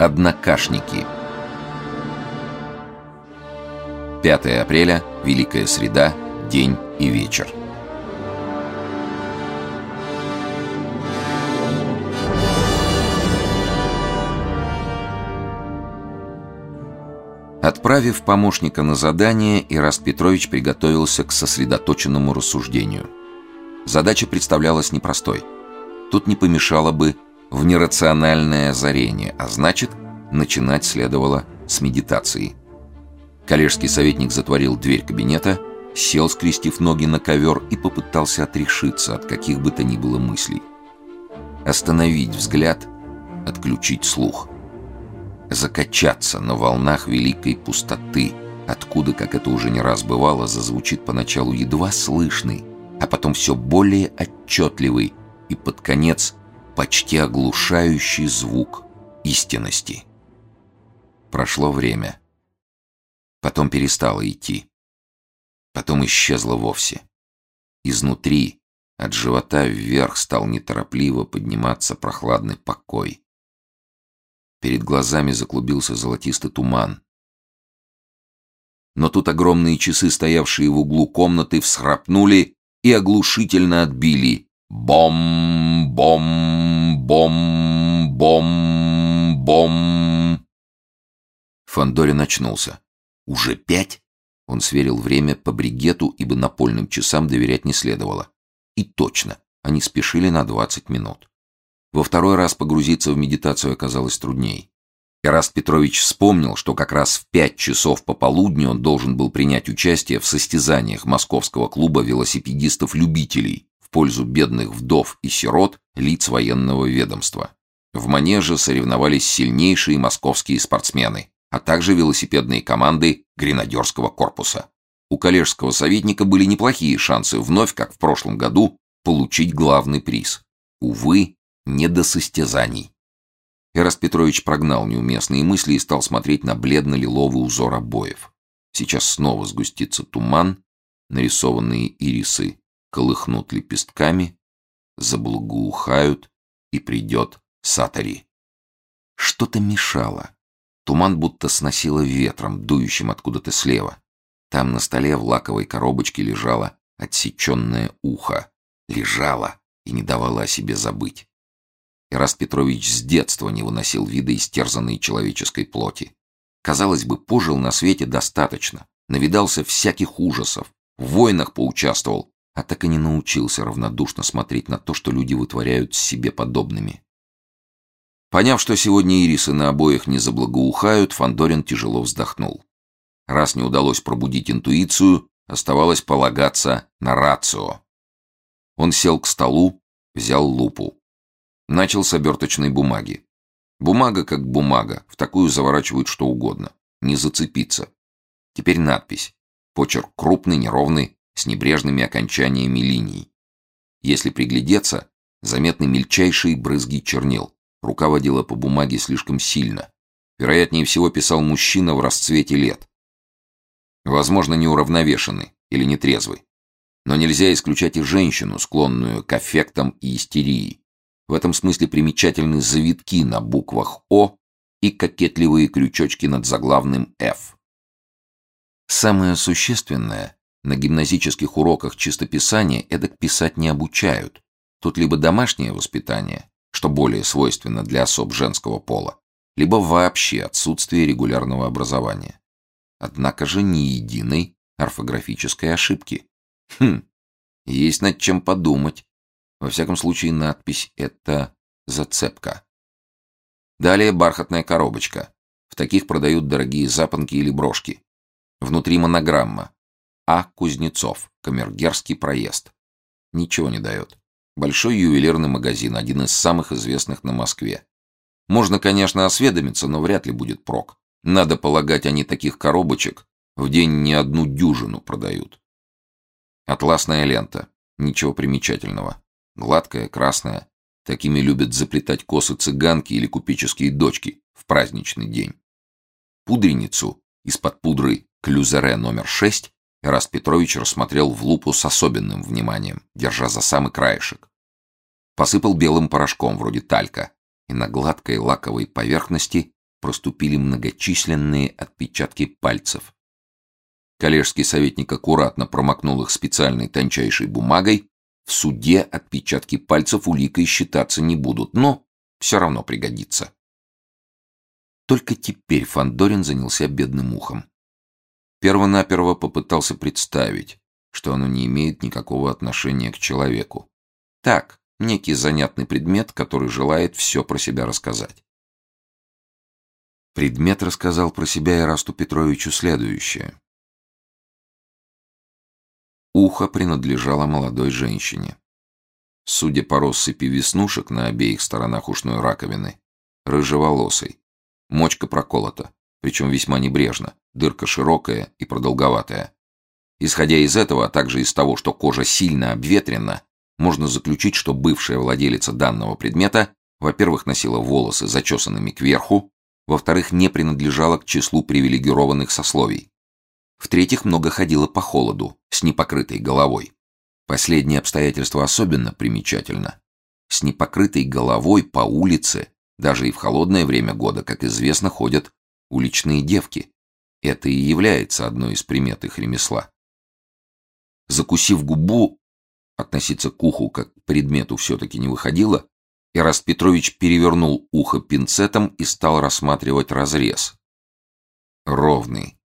Однокашники. 5 апреля, Великая Среда, день и вечер. Отправив помощника на задание, Ираст Петрович приготовился к сосредоточенному рассуждению. Задача представлялась непростой. Тут не помешало бы внерациональное озарение, а значит, начинать следовало с медитации. Коллежский советник затворил дверь кабинета, сел, скрестив ноги на ковер и попытался отрешиться от каких бы то ни было мыслей. Остановить взгляд, отключить слух. Закачаться на волнах великой пустоты, откуда, как это уже не раз бывало, зазвучит поначалу едва слышный, а потом все более отчетливый и под конец почти оглушающий звук истинности. Прошло время. Потом перестало идти. Потом исчезло вовсе. Изнутри, от живота вверх, стал неторопливо подниматься прохладный покой. Перед глазами заклубился золотистый туман. Но тут огромные часы, стоявшие в углу комнаты, всхрапнули и оглушительно отбили «Бом-бом-бом-бом-бом». Фандорин очнулся. «Уже пять?» Он сверил время по бригету, ибо напольным часам доверять не следовало. И точно, они спешили на 20 минут. Во второй раз погрузиться в медитацию оказалось трудней. Ираст Петрович вспомнил, что как раз в пять часов пополудни он должен был принять участие в состязаниях Московского клуба велосипедистов-любителей пользу бедных вдов и сирот лиц военного ведомства. В манеже соревновались сильнейшие московские спортсмены, а также велосипедные команды гренадерского корпуса. У коллежского советника были неплохие шансы вновь, как в прошлом году, получить главный приз. Увы, не до состязаний. Эраст Петрович прогнал неуместные мысли и стал смотреть на бледно-лиловый узор обоев. Сейчас снова сгустится туман, нарисованные ирисы колыхнут лепестками, заблагоухают, и придет Сатари. Что-то мешало. Туман будто сносило ветром, дующим откуда-то слева. Там на столе в лаковой коробочке лежало отсеченное ухо. Лежало и не давало о себе забыть. Ираст Петрович с детства не выносил вида истерзанной человеческой плоти. Казалось бы, пожил на свете достаточно, навидался всяких ужасов, в войнах поучаствовал, а так и не научился равнодушно смотреть на то, что люди вытворяют с себе подобными. Поняв, что сегодня ирисы на обоих не заблагоухают, Фандорин тяжело вздохнул. Раз не удалось пробудить интуицию, оставалось полагаться на рацио. Он сел к столу, взял лупу. Начал с оберточной бумаги. Бумага как бумага, в такую заворачивают что угодно. Не зацепиться. Теперь надпись. Почерк крупный, неровный, с небрежными окончаниями линий. Если приглядеться, заметны мельчайшие брызги чернил. Рука водила по бумаге слишком сильно. Вероятнее всего писал мужчина в расцвете лет. Возможно, неуравновешенный или нетрезвый. Но нельзя исключать и женщину, склонную к аффектам и истерии. В этом смысле примечательны завитки на буквах «О» и кокетливые крючочки над заглавным «Ф». Самое существенное, на гимназических уроках чистописания эдак писать не обучают. Тут либо домашнее воспитание, что более свойственно для особ женского пола, либо вообще отсутствие регулярного образования. Однако же ни единой орфографической ошибки. Хм, есть над чем подумать. Во всяком случае, надпись — это зацепка. Далее бархатная коробочка. В таких продают дорогие запонки или брошки. Внутри монограмма. А. Кузнецов. Камергерский проезд. Ничего не дает. Большой ювелирный магазин, один из самых известных на Москве. Можно, конечно, осведомиться, но вряд ли будет прок. Надо полагать, они таких коробочек в день не одну дюжину продают. Атласная лента. Ничего примечательного. Гладкая, красная. Такими любят заплетать косы цыганки или купеческие дочки в праздничный день. Пудреницу из-под пудры Клюзере номер 6 Ирас Петрович рассмотрел в лупу с особенным вниманием, держа за самый краешек. Посыпал белым порошком, вроде талька, и на гладкой лаковой поверхности проступили многочисленные отпечатки пальцев. Коллежский советник аккуратно промокнул их специальной тончайшей бумагой. В суде отпечатки пальцев уликой считаться не будут, но все равно пригодится. Только теперь Фандорин занялся бедным ухом. Первонаперво попытался представить, что оно не имеет никакого отношения к человеку. Так, некий занятный предмет, который желает все про себя рассказать. Предмет рассказал про себя Ирасту Петровичу следующее. Ухо принадлежало молодой женщине. Судя по россыпи веснушек на обеих сторонах ушной раковины, рыжеволосой. Мочка проколота, причем весьма небрежно, дырка широкая и продолговатая. Исходя из этого, а также из того, что кожа сильно обветрена, можно заключить, что бывшая владелица данного предмета, во-первых, носила волосы зачесанными кверху, во-вторых, не принадлежала к числу привилегированных сословий. В-третьих, много ходила по холоду, с непокрытой головой. Последнее обстоятельство особенно примечательно. С непокрытой головой по улице, даже и в холодное время года, как известно, ходят уличные девки. Это и является одной из примет их ремесла. Закусив губу, относиться к уху как к предмету все-таки не выходило, Ираст Петрович перевернул ухо пинцетом и стал рассматривать разрез. Ровный,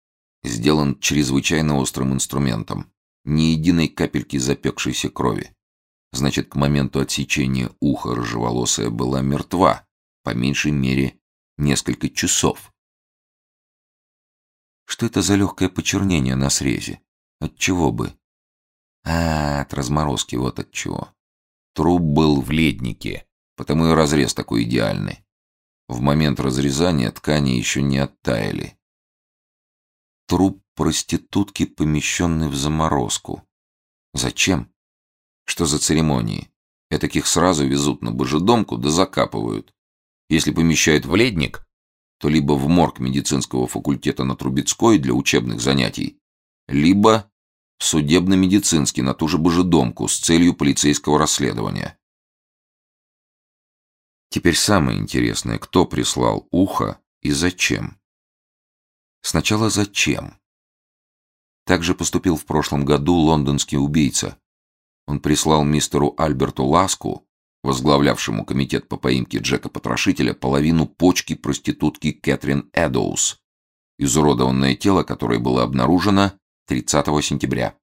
сделан чрезвычайно острым инструментом, ни единой капельки запекшейся крови. Значит, к моменту отсечения уха рыжеволосая была мертва, по меньшей мере, несколько часов. Что это за легкое почернение на срезе? От чего бы? А, от разморозки вот от чего. Труп был в леднике, потому и разрез такой идеальный. В момент разрезания ткани еще не оттаяли. Труп проститутки, помещенный в заморозку. Зачем? Что за церемонии? Этаких сразу везут на божедомку да закапывают. Если помещают в ледник, то либо в морг медицинского факультета на Трубецкой для учебных занятий, либо в судебно-медицинский на ту же божедомку с целью полицейского расследования. Теперь самое интересное, кто прислал ухо и зачем? Сначала зачем? Так же поступил в прошлом году лондонский убийца. Он прислал мистеру Альберту Ласку, возглавлявшему комитет по поимке Джека-потрошителя, половину почки проститутки Кэтрин Эдоус, изуродованное тело, которое было обнаружено 30 сентября.